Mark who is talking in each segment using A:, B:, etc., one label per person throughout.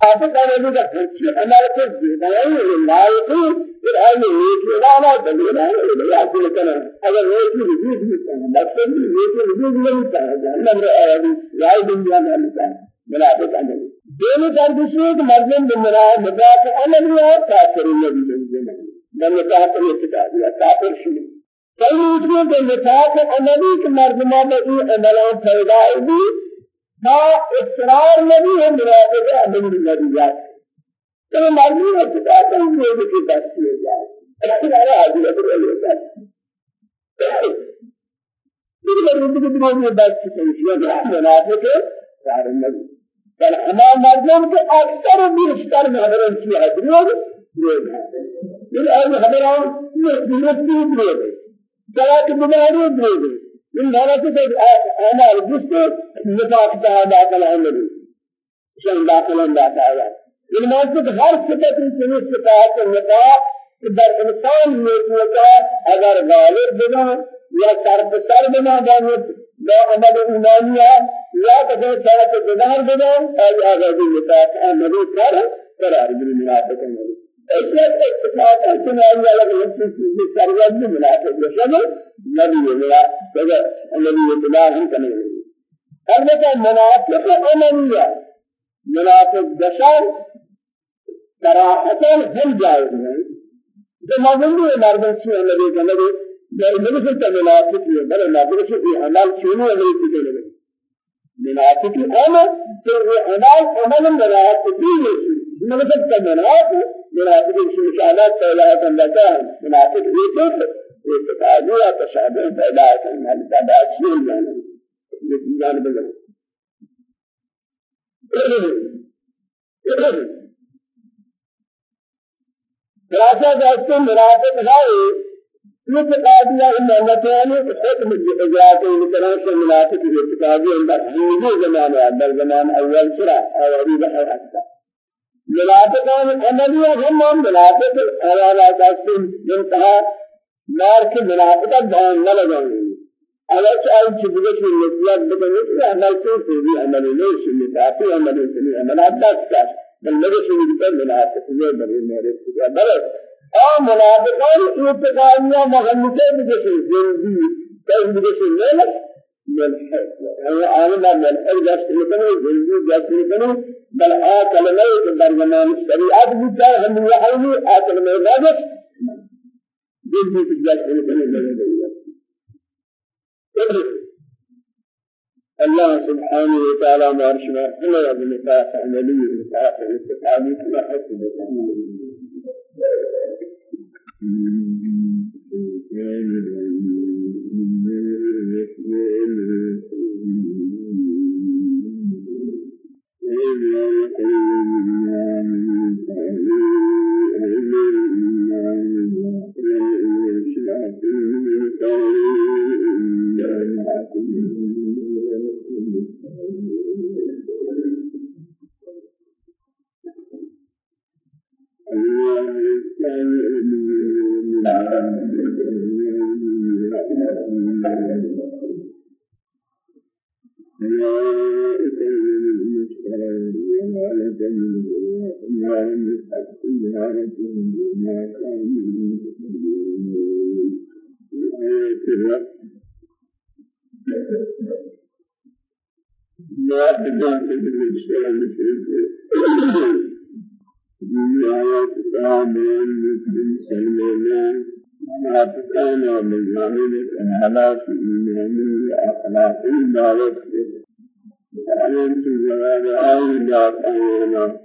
A: کہنے کا کچھ عمل کو دیوانی لائقی پھر آئیے نیکی لانا دلیل ہے یا پھر کہنا اگر نیکی وجود نہیں ہے مقصد نیکی وجود نہیں ہے جہنم رہا ہے رائے دنیا میں ہے منافق عمل دونوں تردشی ایک مرزم بمرا مدافع عمل ہے کافر نبی جنزم من نتاق الاتقاد یا کافر شنو کئی نیکی کے نتاق عملی کے مرزمہ میں ای عملان پیدا ہوئی ما اصرار نبی ہے مراد ہے ابن نبیات تو مرضی ہے کہ بات ہے یہ کہ بس ہو جائے اصرار حاضر ہے یہ بات مرضی کی دنیا میں بات کی ہے منافق ہے سارے نبی. بل ہما مردم کے اکثر بیشتر محرم کی حضرت لوگ ہیں پھر اہل حضران یہ دنیا کی لوگ ہیں جگہ کی بیماری ہیں من درجة أعمال جسد نفاق داخل عمله شان داخل داخل من مقصد هر صفت من صفات النفاق در انسان نیکوتا اگر غالب بنا یا سر بسر بنا دانت لا عمل ایمانیہ یا کسی سرت بدار بنا ای آزادی نفاق عملی کر قرار بری منافق عملی ایسے اتفاق ایسے آئی الگ ایسی چیزیں سرگرد منافق بشمل نبی ولا بغیر الذي يتبع هم كما البته منافق عملیہ منافق دشان صراحتا هم جائز ہیں جو مغلوب مردوں سے نبی کا نبی نبی سے منافق ہے بل نبی سے یہ عمل شنو ہے کہ نبی منافق عمل تو یہ عمل عمل منافق بھی ہے منافق کا منافق منافق پیدا کرنا ہے منافق اعتقادی یا تشابه. پیدا کرنا ہے پیدا چیز جانا یہ جان بگن خلاصہ جاتے مرافق ہے یہ اعتقادی یا امامتان حکم اجراءات القرآن سے منافق اعتقادی اندر ہندو زمانے اندر زمان اول شرع اور ابھی بحر حسن منافقان عملیہ ہم منافق حوالہ جاتے منتہا مار کے منافقت دھیان نہ لگائیں اگر چاہے چبگے کی نسیات بدلے تو عمل کو بھی عمل نہیں سنت آتی عمل نہیں عمل دس کا بل لگے سنت پر منافق یہ بڑے میرے سے بڑے أو منافقان اتقالیہ مغلطے بجے زندگی. کہیں سے نہیں ملحد يعني عالم ملحد جاست لكنه جنبي جاست لكنه بل آ كلمة در زمان شريعت بيتا هم يحيي آ كلمة بعدك جنبي جاست لكنه الله سبحانه وتعالى ما أرشنا إلا بنفاق عملي ونفاق الاستقامي كما حسن Thank you. الله Dünyaya tutan mühendisin, sen منافقان والمؤمنين الحلال في المؤمنين أخلاقين دعوت عليهم في الجواب آل دار أمرنا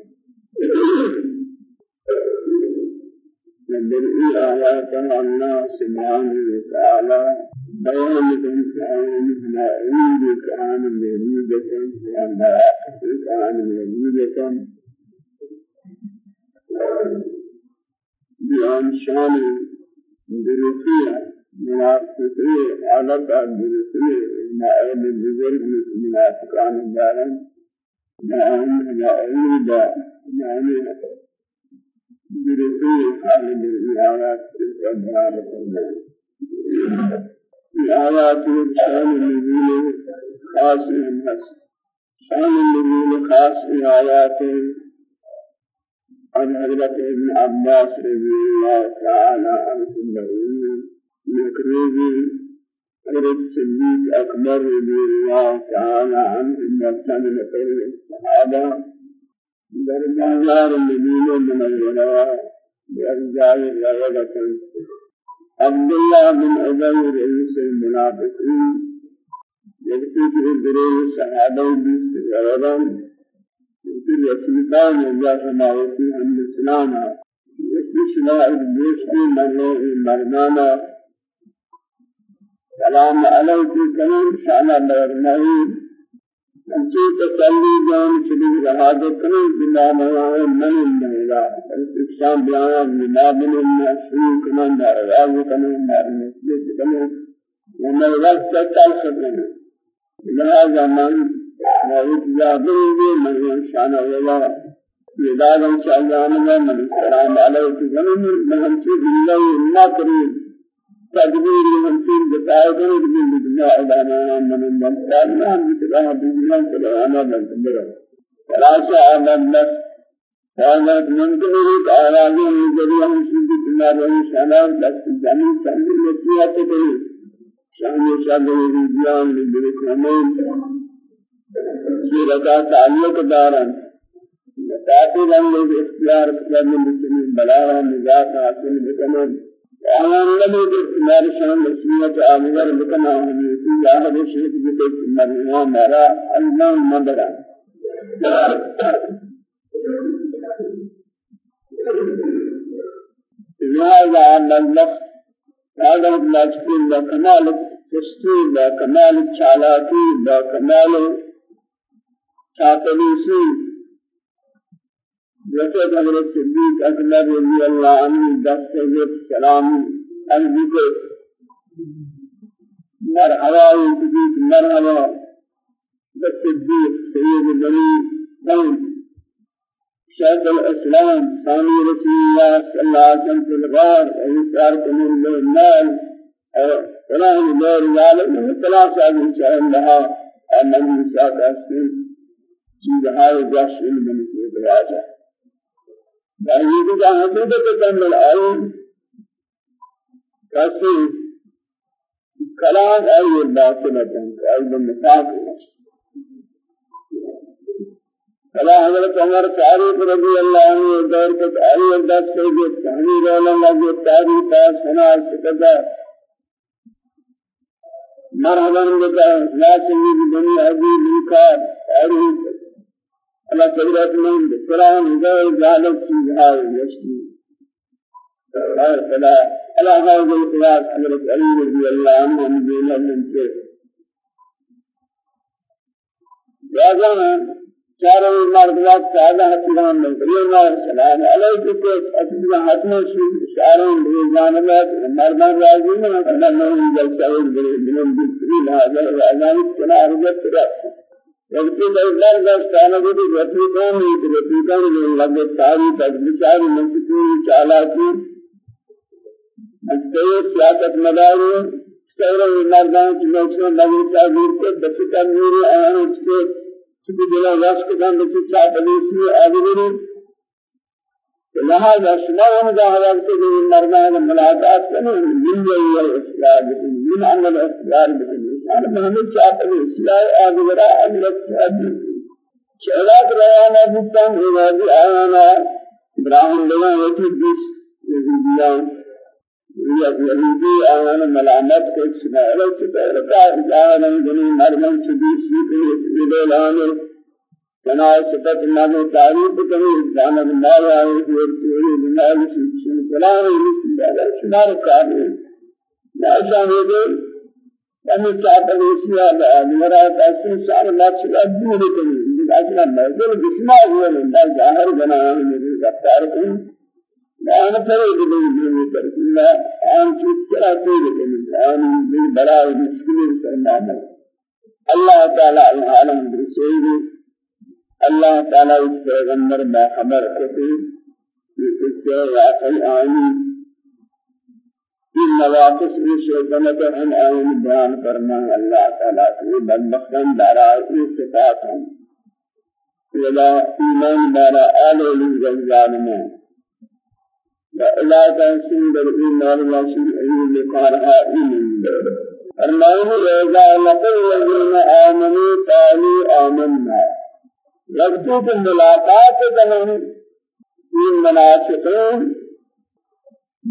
A: بالإي آيات الله سبحانه وتعالى بيان كان مثل عيد كان مريدة وأن كان مريدة بأن شامل درسیه منافقی عالم درسیه نائل بزرگ منافقان دارن نائل نائل دا نائل درسیه عالم الرعایات الأدوار الأدوار الآيات شان النزول خاص الناس شان النزول خاص الآيات عن حضرت ابن عباس رضي الله تعالى عنه يقول حضرت صديق أكبر رضي الله تعالى عنه كان نفر الصحابة در بازار المدينة المنورة بأرجاء الرغبة عبد الله بن أبي رئيس المنافقين يكفي في الدري الصحابة باستغرابا يكفي رسولان الله سماوتي عن الإسلام. يكفي شلاء البيش من مردانا سلام علیکم کنن شانا برنائی انچی تسلی جان چلی رہا دے کنن بلا موان من المیلا اکشام بیان بلا من الناسوی کنن نارواز کنن نارنسیت کنن ومن وقت تلخ کنن لہذا من موت جابر من شانا ولا يدعو ان شاء الله من السلام عليكم من من انت بالله ما كريم تدبير المنسين بتاعته من الدنيا إلى من من كان من بتاعه الدنيا كلا أنا من تمرة فلاشا أنا النفس كانت من كل آيات من جريان سيد الدنيا بين شانار بس جميع سند نسيات كل شان شان الرجال من رجاء تعلق داران نتاتی رنگ اختیار کرنے میں بلاغہ نجات حاصل لم يكن مار شان آمير لكن آمين في آخر شيء بيت مرنا مرا المن مدرا أن النفس هذا المجد لا كمال تشتي لا كمال شالاكي لا كمال شاطليسي وسد حضرت صدیق اکبر رضی اللہ عنہ دس سے سلام الذکر مرحبا صدیق مرحبا. بالصديق سيد بني قوم شيخ الإسلام ثاني رسول الله صلى الله عليه وسلم في الغار ويسار من المال فلان دور ذلك ثلاثة إن شاء الله أن الإنسان أسلم في هذا جاش من الدراجة يعني إذا حدود تكمل آية كسي كلام آية باطلة آية بالنفاق فلا حضرت عمر فاروق رضي الله عنه دور تک آية دس سے جو تحریر اللہ جو تاریخ کا سنا سکتا مرحبا بك لا سيد بني أبي منكار على كبيرة من القرآن غير ذلك في هذا يشتي فلا على هذا القياس حضرت علي رضي الله عنه من بين من كيف لازم چاروں مردات سادہ حتمان میں یہ سلام علیکم کہ اصل حتم شو اشاروں لے جانے مردان راضی ہیں اللہ نے جلسہ بن بن هذا الاذان كنا ارجت رأسه وقتی در دستانه بودی رفیقان میید رفیقان میید لگه تاری تجبیشاری منطقی چالاکی استیت سیاست مداری سورا مردان کی نوچنا لگے تاغیر کے بچے کا میرے آن اس کے چکی دلا واس کے دان بچے چاہ بلیسی آگے لہذا شما ومجاهدات کے مردان ملاقات کرنے من یہ الاصلاح من عمل الاصلاح أنا محمد شاطر إسلام أجبرا أمرت أبي شعلات روانا بطن إبادي آيانا إبراهيم لنا يتبس يزيديان يزيدي آيانا ملامت کو سنائلہ سبحانہ آيانا جنی مرمن سبیس يدولان سنا سبت نامو تعریف کنی جانب مالا ہے ورسولی بنائی سبحانہ فلان سبحانہ سنار کامل لا شاہدے يعني كاتب إسماء مرا تأسيس شعر الله شعر دين كني من أجل ما يقول بسماء هو من ظاهر بنا من رفتار كن لا أنا فريد من من فريد لا أنا شو كلا فريد كني أنا من بلاء مشكلة سلمان الله تعالى العالم برسول الله تعالى يستغمر ما خبر كتير يكسر واقعي آمين این نواقص میں شیطنت ہم آئین بیان کرنا اللہ تعالیٰ کی بدبختن دارا ای صفات ہم ولا ایمان دارا آل علی ظالمان وإلا تنسين بالإيمان وشيء لقارها إيمان. فرمائه إذا لقوا الذين آمنوا قالوا آمنا. وقت الملاقات دنهم این منافقین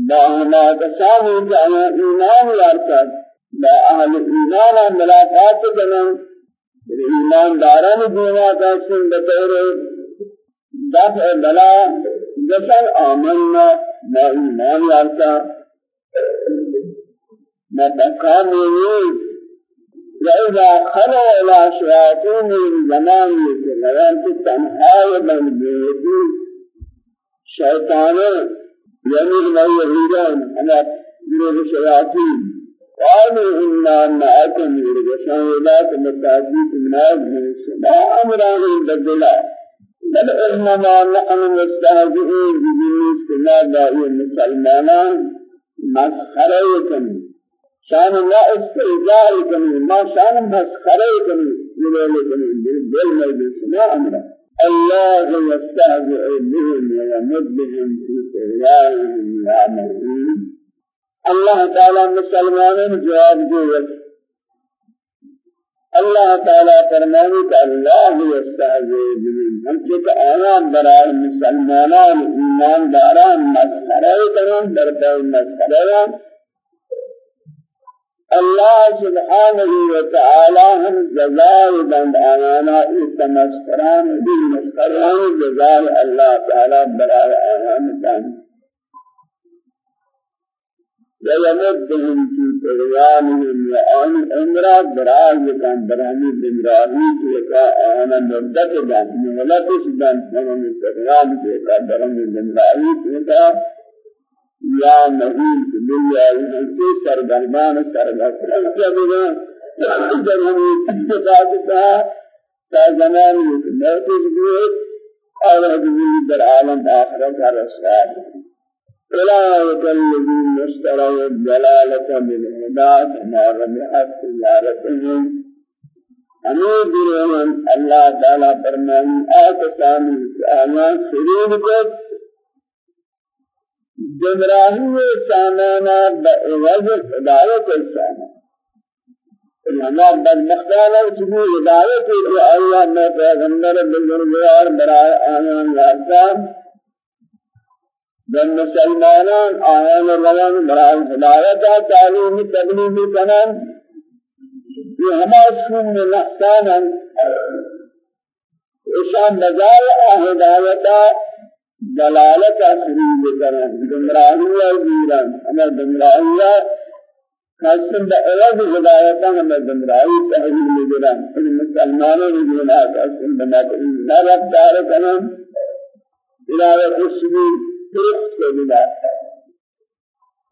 A: با ہما کسانی جانا ایمان یارکت با اہل ایمان ملاقات کنن ایمان داران دینا کسن بطور دفع بلا. جسن آمنا با ایمان یارکت ما تقامي وإذا خلوا إلى شياطين الزمان يتغيرون تتنحى بين بيتي يميل ما يريدون أنا يريد الشياطين قالوا إنا معكم شهودات متاجيك من أجل ما أمران بدلا بل إنما نحن مستهزئين بجنس كنا دائما مسلمانا مسخرة شان لا استهزاء كني ما شان مسخرة كني يقول كني بالبل ما يسمع أمره الله يستهزئ بهم ويمدهم في طغيانهم يعمهون الله تعالى مسلمان جواب دے الله تعالى فرمائے کہ اللہ يستهزئ بهم ہم کہ آیا برائے ایمان داران مسخرہ کرن در مسخرہ الله سبحانه وتعالى هم جزاء بند آمانا اتمسكران بالمسكران جزاء الله تعالى براء آمانا ويمدهم في طغيانهم وأن أمرا براء كان برهني بمراهي كيكا آمانا مدت بان ملتس بان ومن طغيان كيكا برهني بمراهي كيكا یا نہیں دنیا سے سرگرمان سرگرمان جبنا جب ہم اتفاق تھا تا زمان موت ہوئے اور حضور در عالم آخرت کا رسال أولئك الذين اشتروا الضلالة بالهدى فما ربحت تجارتهم أمير برهم الله تعالى فرمان آتسان آيات خريد قد گمراهی سامانا. بعوض هدایت سامان ہما بدبختانا چلی ہدایت کہ اللہ میں پیغمبر بزرگوار برائے آیان یارتا بن مسلمانان آیان روان برائے ہدایتا تعلیم تبلیغ کنن یہ ہما سن نحسانا اشان بجائے ہدایتا دلالت تحریل کرن گمراہی دیران اما گمراہی خاصن بعوض ہدایت ہم گمراہی تحریل کرن ان مسلمانوں نے گناہ خاصن بنا کر رب دار کرن الہ خشبی طرق سے بلا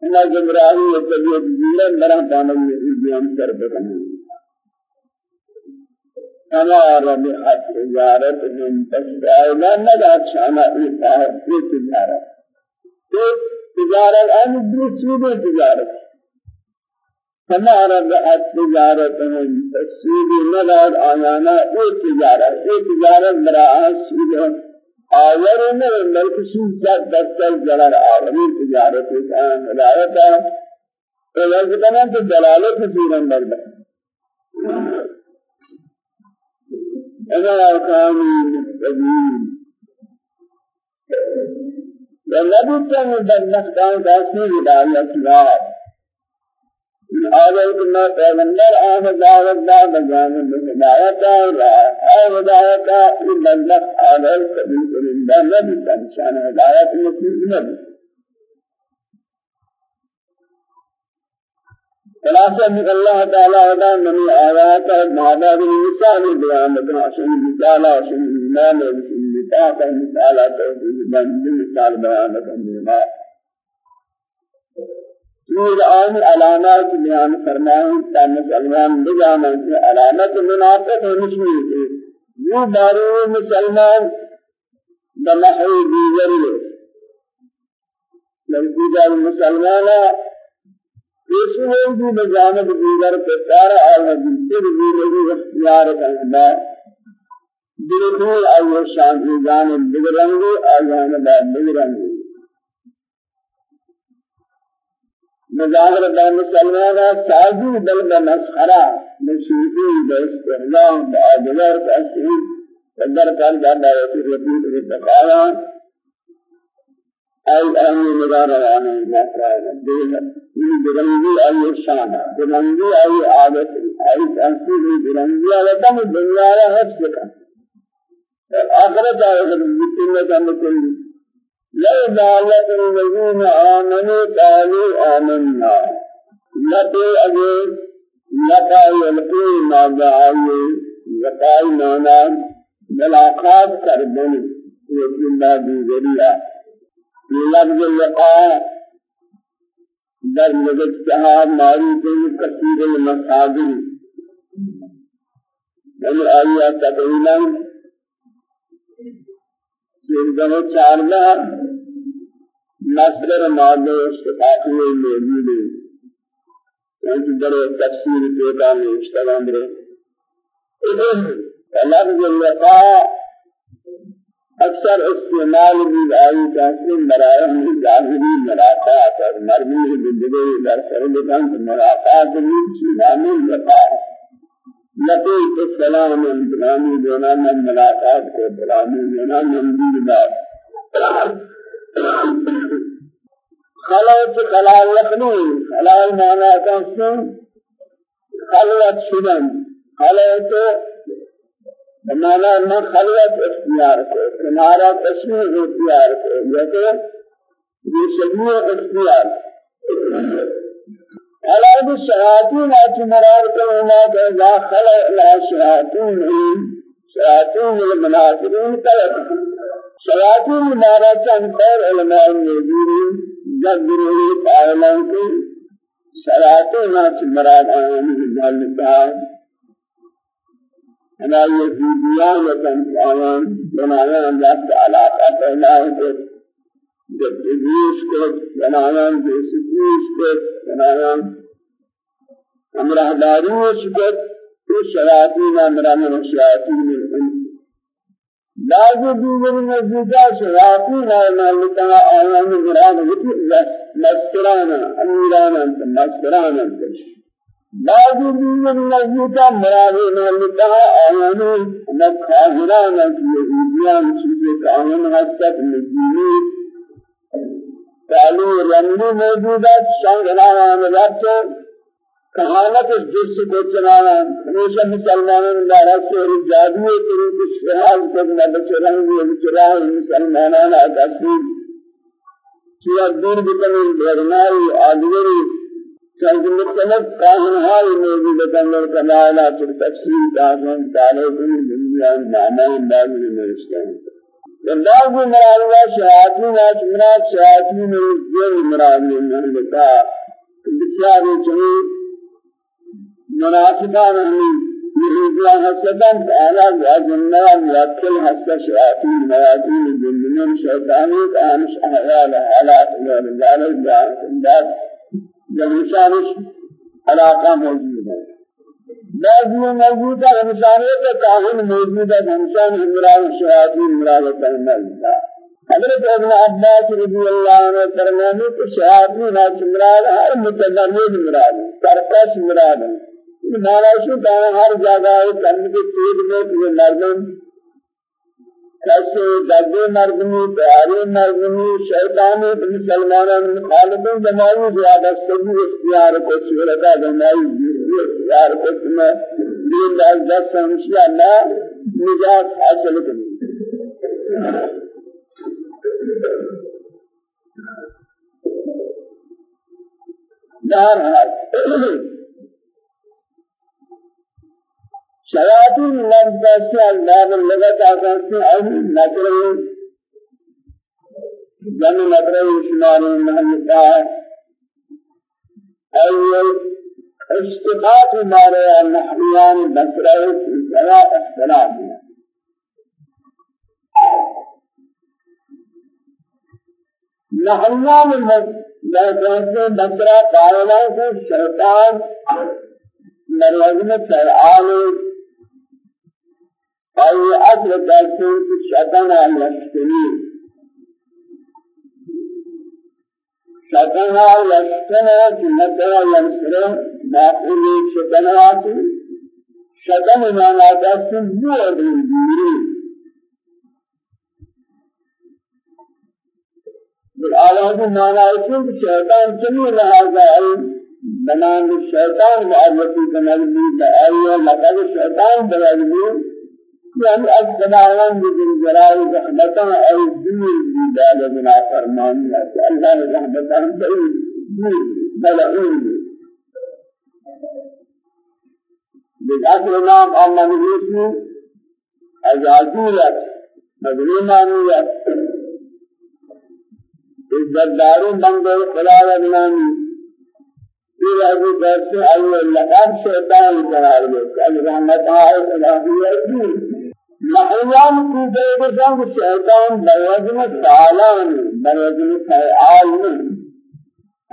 A: اما گمراہی تبیت دیران برا پانل میں بیان کر فما ربحت تجارتهم فسائلا ندات شانا إيقاها في تجارة في تجارة الآن برسول تجارة فما ربحت تجارتهم فسائلا ندات آيانا في تجارة في تجارة براءة سيدة آوری میں ملکشی جد دستل جلال آوری تجارت آن ہدایتا تو لازم تو دلالت سورن بردا إذا كانوا متقين ولبت من النخدان داسي هداية كلاب آدھے میں پیغمبر آہ دعوت دا بجانب ہدایتا آہ ہدایتا بلغ آدھے کبھی کرندہ نبی تنشان ہدایت نصیب نبی خلاصہ من اللہ تعالی ودا من آیات ماذا بالمثال بیان کرنا شن مثال شن ایمان شن نطاق مثال توحید بند مثال بیان کرنا یہ آن علامات بیان فرمائیں تا مسلمان بجانا کہ علامت منافق نشمی ہے یہ بارے مسلمان بنحو دیگر يسوع بجانب دیگر پتار آل حدیث بھی لگی اختیار کرنا بالکل آئیے شان کی جانب بگرنگی آجانب بگرنگی مظاہر بین مسلمانا سازی بل بمسخرہ بشیطی باستحلام بآدگر تأثیر فدر کر جانا وطی ربیت رتقایا أي أهل نگار آنے مسائل دیگر یہ برنگی آئی شان برنگی آئی عادت. آئی تحصیل برنگی آئی دم دنیا حفظ کا آخرت آخر بسنة مثل لو دعوت الذين آمنوا قالوا آمنا. لقي أجل لقى يلقي ما دعائي لقى مانا ملاقات کردن لیکن لا دیگریہ لفظ اللقاء در مجتہا معروف کثیر المصادر من آیات تقریبا سیردن چارنا مصدر مادہ استفاقی موجود ہے یعنی در تفسیر پیدا میں اشتغام رہے لفظ اللقاء اکثر استعمال بھی آئی جیسے مراحل ظاہری ملاقات اور مرمی زندگی در سرلکان ملاقات بھی چیزان اللقاء لقيت السلام بلاني دونا من ملاقات کو بلاني دونا من دیدار خلوت خلال لخنون خلال معنى كنسن خلوت شدن. خلوت بمعنى ما خلوت اختیار کو کنارہ تشمیع اختیار کو جیسے یہ شبیہ اختیار۔ خلق الشياطين اعتمرار كما لا خلق لا شياطين شياطين المنافقين طلب شياطين مارا چند خیر علماء موجودی جبرونی قائلان کی شياطين اعتمرار آیان جالتا أنا یزیدیان وطن آیان بنایان جات علاقہ پہلا ہے جبریش کو بنایان جیسیش کو بنایان امرہ داریش کو تو شیاطین امران شیاطین الانس بعض دیگر نزدیکا شیاطین مالکا آیان مراد وطی مسترانا امیرانا مسترانا بعض دیگر نزدیکا مراد مالکا آیان مکھاہرانا کی یہودیان چیزیں آیان حسد مجیلی تعلیم رنگی موجودات شنگ نامان ربط کہانت جس کو چلانا ہمیشہ مسلمانوں دارا سے جادو طریق شہاد کو نہ بچرنگ یہ بچرائے مسلمانان تصویر کیا دور بکنی برنائی آدوری چند مختلف کاہنہائی موجود اندر کمالا پر تفسیر دازن تعلق دنیا نامان باغی میں اسلام بعض مراد شیاطین مراد شیاطین یہ مراد نہیں لگا بچارے جو منافقان ہیں يريدوا حسدا تعالى وجنة يأكل حسد شياطين مياطين الجنين شيطاني كانش أحوال حالات ذلك ذات جمشانش علاقة موجودة. بعض موجود ہے انسانیت کا کاہن موجود ہے انسان عمران شیاطین مراد کرنا حضرت ابن عباس رضی اللہ عنہ فرمانے کہ شیاطین مراد ہر متضمن مراد سرکش مراد ہے مانا شو کہ ہر جگہ ہے کے تیز میں مردم کیسے دردی مردمی پیاری مردمی شیطانی مسلمانوں مخالفین جماعی زیادہ سبھی اختیار کو صورتہ جماعی اختیار کو تمہیں دین دار دست ہمشیا نہ نجات حاصل کرنی دار ہے شیاطین لفظ سے اللہ لغت آسان سے اور نظر جن نظر شمار محل کا اول اشتقاق مارے نحویان بسرہ في ثلاث اختلاف نحویان بسرہ بسرہ قائلہ سے شیطان مروزن فرعان أي أصل دارسين في الشيطان المسكني شيطان المسكني في مثلا يمسره معقول شيطانات شيطان ما نادسين بو أدري بالآلات مانا اسم شیطان چنی لہذا ہے بنام الشیطان معرفی بنالبی بآئیہ لقد الشیطان بنالبی يعني الزمان بذل جلال رحمتا أي دين بدال بنا فرمان الله رحمتا أي دين بلعون. بالأصل نام الله نبيسي أجازية مظلومانية. الزدارون بندر خلال بنامي في هذه درس أي لقب شيطان قرار دے الرحمت ہے الہیہ محیان کی دے جنگ شیطان بوزن تعالان بوزن فعال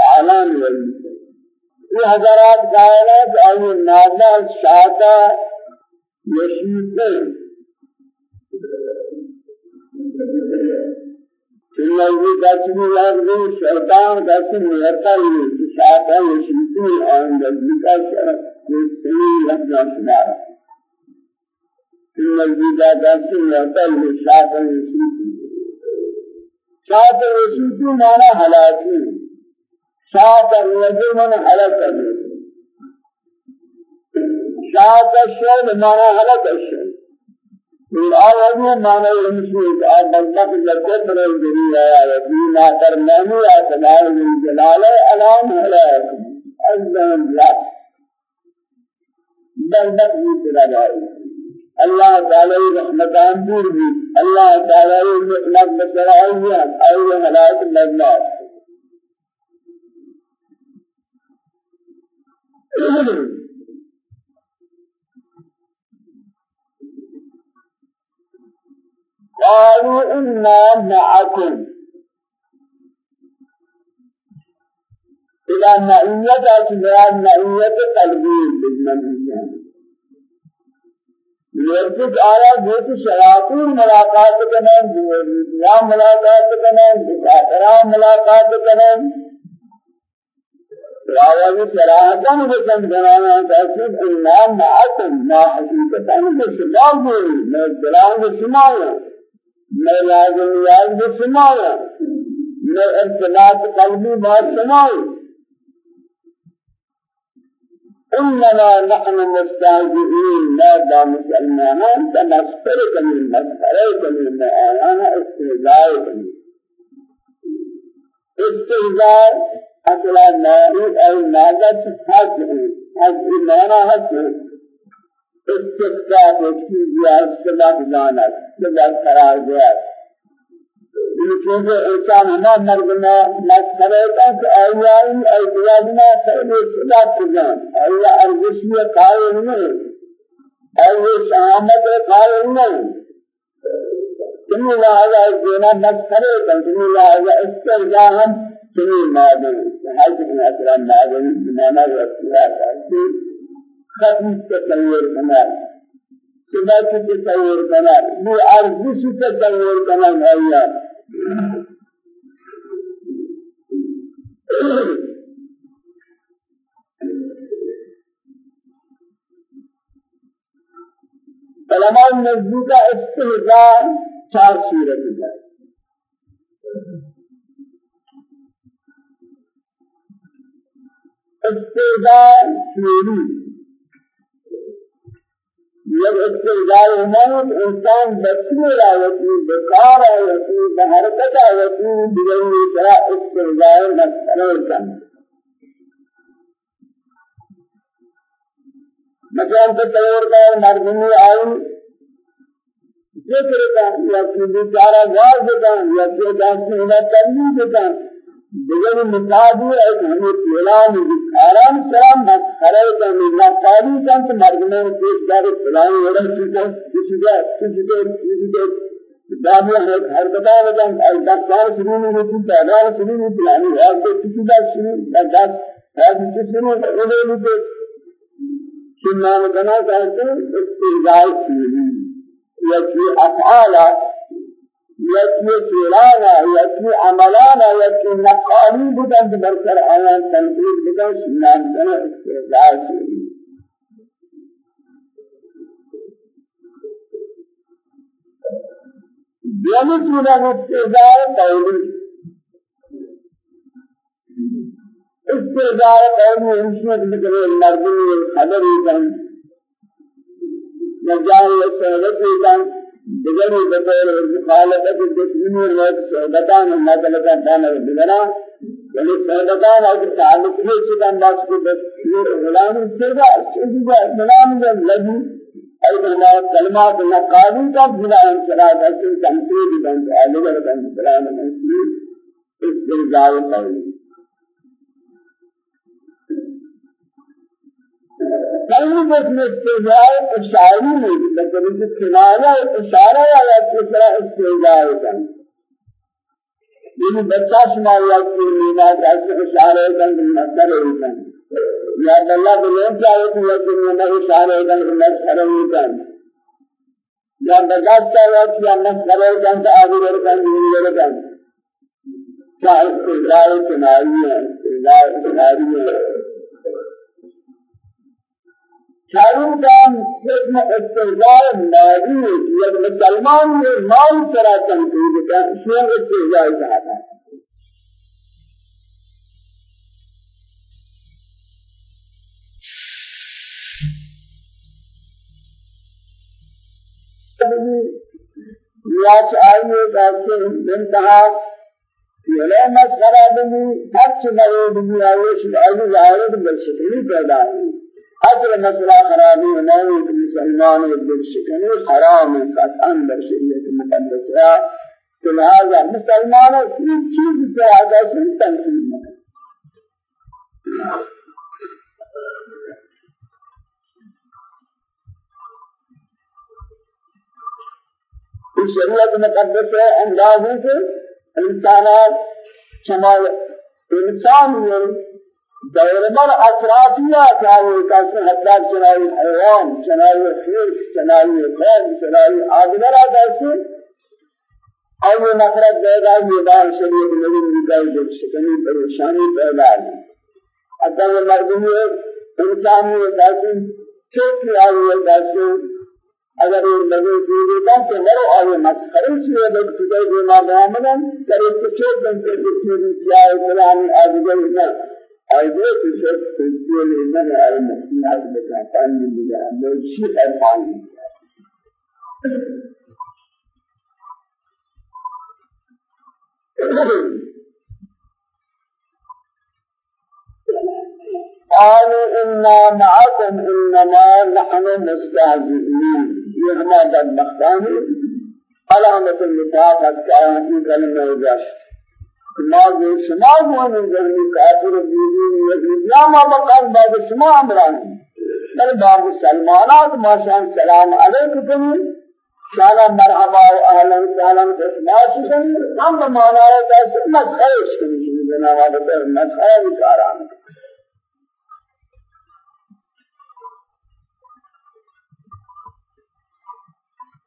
A: تعالان یہ حضرات قائلات أي نازل شاتا يشيطان الذي داشني لازم شيطان داشن مرتاح شاطا يشيطي عند ذلك يسمي لنا سنارا الذي داشن مرتاح شاطا يشيطي شاطا يشيطي معنى هلاكي شاطا يجي من هلاكي شاطا الشيء معنى هلاك الشيء الآن هذه معنى المسلم آن بلتك لكت من الجريء آية فيما ترماني آتنال من جلالة ألام هلاكم أجدهم لا بلتك بيتنا الله تعالى رحمتان دور بھی اللہ تعالی نعمت بسرائیان أي ہلاک لگنات قالوا إنا معكم. إلى معية أجمال معية قلبين بالمنزل يرجع آية بيت شياطين ملاقات كنن يا ملاقات كنن بكافران ملاقات كنن راوي صراحة بسم جنانا تأسيب إنا معكم ما حقيقة بسلام من السلام بسمايا میں لازم یاد بسمایا میں ارتباط قلبی بات إنما نحن مستهزئين ما دام مسلمان تمسخرك من مسخرك من آيانا استهزاء استهزاء أصلا نائب أي نازل حق حق إيمانا حق استفسار چیز یا سبب سبب قرار دیا چیز انسان ہمارا مرد میں مسئلہ ہے کہ آیائی ایجادنا خیلی سبب جان آیا ارزشی قائل نہیں آیا شامت قائل نہیں تمہیں لہذا دینا مسئلہ ہے تمہیں لہذا استرجاہم تمہیں مادن. حضرت اکرام مادن بنانا رسول اللہ ختم تصور کنار صفات تصور کنار بی ارزش تصور کنار آیا؟ علماء نزدیک استهزاء چار صورت ہے استهزاء شروع یک استعداد موت انسان بچنے آوتی بکار آوتی بحرکت آوتی بجنی سرا استعداد مسئلہ کن مثلا تصور کا مردمی آئی ذکر کا یا کہ بیچارہ واز کا یا کہ داستی ہونا تبلیغ کا دیگر مصابی ہے ہمیں اعلان آرام سلام مسخرے کا ملا قاضی کن تو مردوں کے دار سلام وڑا چیزیں کسی کا کسی کا کسی کا دامیا ہے دستار شروع نہیں ہوتی تعداد شروع نہیں پلانی ہے تو کسی کا شروع دس ہے شروع ہونے نہیں سنان بنا چاہتے استعجال شروع يكي أفعالا يكي فعلانا يكي عملانا يكي نقالي بدن بركر آيان تنقيد بدن سنان بدن استعداد یعنی چیزا استعداد قولی استعداد قولی انسان بکنے مردمی خبری کن نجاہی سہلتی کن دیگری بطور مخالفت دشمنی روز صحبتان مدلکان دانا دیگرا یعنی صحبتان اگر تعلق ہے چکن باس کو دستور غلامی چیزا چیزا غلامی لگی أيضا ما كلمات نقالي کا بلا انشراح اصل تنقید بند عالم بند قرآن مسلم استرجاع قولی کئی قسم استرجاع اشاری میں لیکن اس کنایہ اشارہ یا کس طرح استرجاع بند یہ بچہ شمار یا کہ مینا جیسے اشارہ بند نظر ہے یا اللہ بلین چاہے کہ یہ دنیا میں اشارے گن مسخرے گن یا بغاز چاہے کہ یہ مسخرے گن تو آگے بڑھ گن دنیا گن کیا استدلال کناری ہے استدلال کناری ہے چاروں کام حکم استدلال مالی ہے کہ مسلمان یہ مال سرا تنقید کا شیئر استدلال چاہتا ہے یاچ آئیے داستے انتہا ولا مسخرہ بھی ہر بالشکلی پیدا ہوئی۔ اصل مسئلہ خرابی نہیں کہ مسلمان بالشکلی حرام قطعا در شریعت مقدسہ تو لہذا مسلمانوں کی چیز سے آگا سے تنقید نہ شریعت مقدس ہے انداز ہے کہ انسانات شمال إنسان میں بر اطرافیات ہے کسی حتی چنائی حیوان چنائی خیرش چنائی قوم چنائی آدگر آدھاسی اور یہ نفرت پیدا بار شریعت نبی نکائی جو شکنی پریشانی پیدا ہے حتی وہ مردمی انسانی ایسی چوکی آئی ایسی اگر یہ لگے دیے گا تو مرو اور مسخرے سے لوگ خدا کے نام سر کچھ بن کے دیکھنے کیا ہے قرآن آدھگر نہ تو یہ میں ہے نصیحت بتا پانی دیا لوگ شی ارمان قالوا إنا معكم إنما نحن مستهزئين. ہما بدبختان علامت النفاق کا ہے کلمہ جشت ما جو شما مؤمن گرمی کافر بیدین یزید ما بقال بعد شما امران بل باب سلمانات ما شان سلام علیکم شانا مرحبا و اهلا سهلا خوشباش کنی ہم بمانا ہے کہ مسخرش کنی جناب مسخرہ بکاران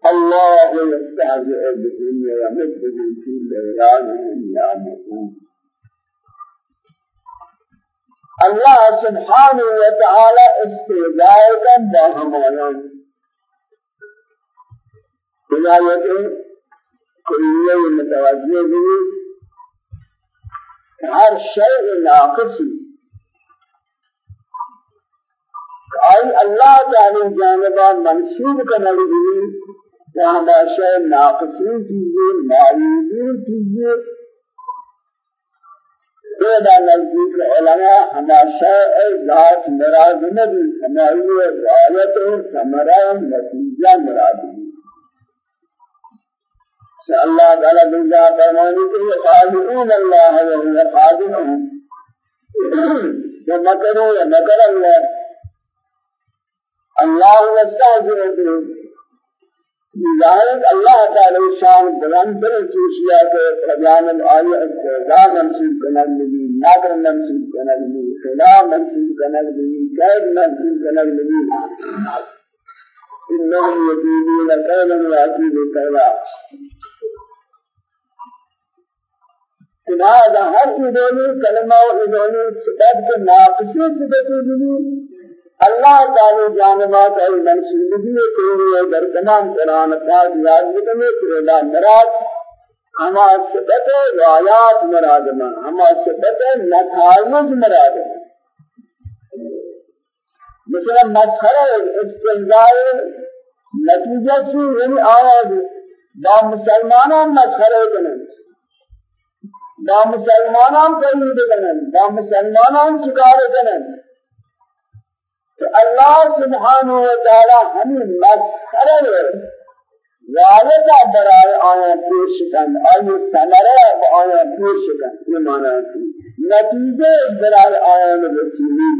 A: الله يستهزئ بهم ويمدهم في طغيانهم يعمهون الله سبحانه وتعالى استهزاء باهمانان هداية كلية متوجه به هر شيء ناقص أي الله تعالى جانبا منسوب كما وہاں شے ناقصین چیزیں معیوبین چیزیں پیدا نزدیک علماء ہماشا ذات مراد نبی ہماری رعایت و ثمرہ نتیجہ مراد اللہ تعالی بلجا فرمانے کے يخادعون الله وهو خادعهم ومكروا ومكر الله. الله يستهزئ بهم. ظاہر اللہ تعالی شان بلند در چوشیا کے بیان آئی استعداد منصوب کنن لگی ناظر منصوب کنن لگی خلاف منصوب کنن لگی قید منصوب کنن لگی إنهم يكيدون كيدا وأكيد كيدا لہذا ہر ادونی کلمہ و ادونی صفت کے اللہ تعالی جانبات اور منصوبی کوئی در تمام قرآن پاک یاد بکنے کہ مراد ہما صفت رایات مراد من ہما صفت نتائج مراد من مثلا مسخرہ استنزاء نتیجہ چی یعنی آواز با مسلمانان مسخرہ کنن با مسلمانان قریب کنن با مسلمانان چکار کنن تو اللہ سبحانہ و تعالی ہمیں مسخرہ غالبا برای آیا پیش کن آیا سمره با آیا پیش کن یہ معنی ہے نتیجه برای آیا رسولی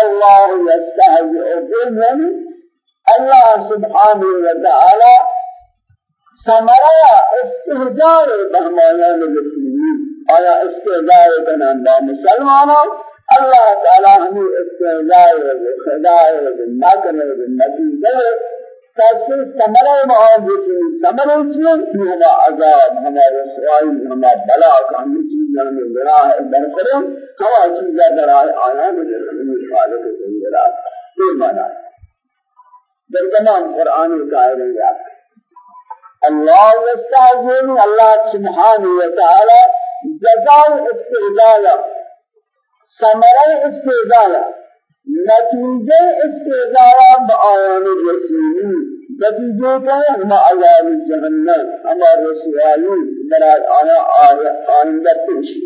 A: الله يستهزئ بهم الله سبحانه وتعالى سمره استهزاء بهمایان رسولی آیا استعداء کنن با مسلمانان اللہ تعالی ہمیں استعداء و خداء و مکر و نتیجہ کیسے سمرہ معاذ سے سمرہ چیئے ہما عذاب ہما رسوائی ہما بلا کام بنا ہے در کرم ہوا چیزیں در آیا رسول خالق زندرا یہ معنی در تمام قرآن قائل ہے اللہ یستعذن اللہ سبحانہ وتعالی جزاء استعدالا ثمره استعدالا نتیجه استعدالا بآیان رسولی. نتیجه کا ہما عذاب جہنم ہما رسوالی برای آیا آئندہ پیشی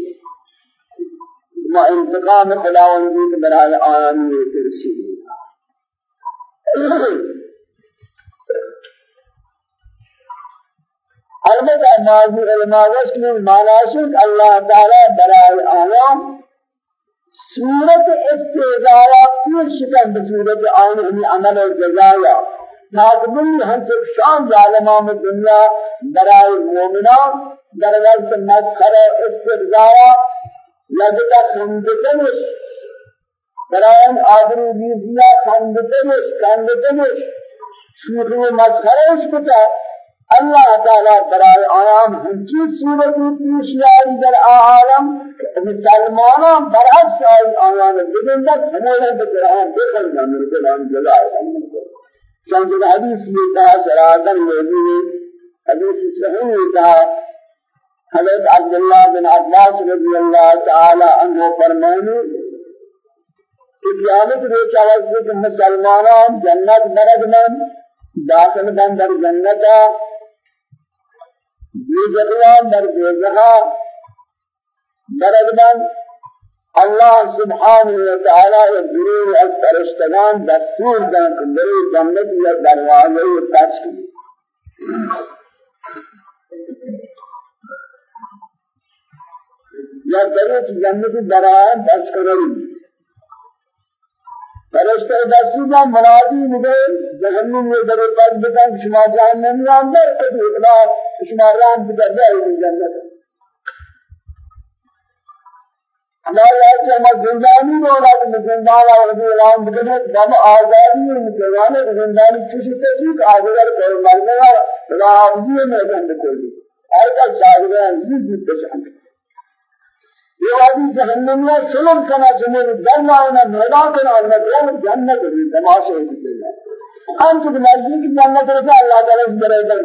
A: ما انتقام خداوندی برای آیان رسولی البته ماضی علماء وشکل معناشک اللہ تعالی برای آیا صورت استعدایا پیش شکن بصورت آن ہمی عمل الجزایا ناقبلی ہم تک شان ظالمان دنیا برای مومنان در وقت مسخر استعدایا لگتا خندتنش برای آدمی بیزیا خندتنش خندتنش شوخی مسخرش کتا اللہ تعالی برای آیام ہنچی صورتی پیش یاری در عالم مسلمانان برعکس آئی آیان بگندت ہمولا بسرعان بخل جامر بلان جلائے چونکہ حدیث یہ کہا سرادن موجود حدیث صحیح کہا حضرت عبداللہ بن عباس رضی اللہ تعالی عنہ فرمانے کہ قیامت روچ آواز مسلمانان جنت مرد من داخل بن در جنتا دوزخیان در دوزخا درجمان اللہ سبحانہ وتعالی ضرور از فرشتگان دستور دن کہ در جنت یا دروازے تاش کی یا در جنت درائے دست کریں فرشتہ دستی کا منادی مجھے جہنم میں در پر بتا شما جہنم میں اندر کبھی اطلاع شما رام کی در جائے جنت ہمارے ایسے ہم زندانی میں أولاد میں زندان اور اعلان بکنے دم آزادی میں مسلمان زندانی کسی تشریف آزادر کر مرنے والا راضی میں جنت کوئی اور کا شاگردان یہ جیت پہچان یہ وادی جہنم میں سلم کنا چنے جنہ ہونا میدا کنا ہونا تو جنت ہے تماشے ہے ہم تو نزدیک جنت رسا اللہ تعالی سے برے دل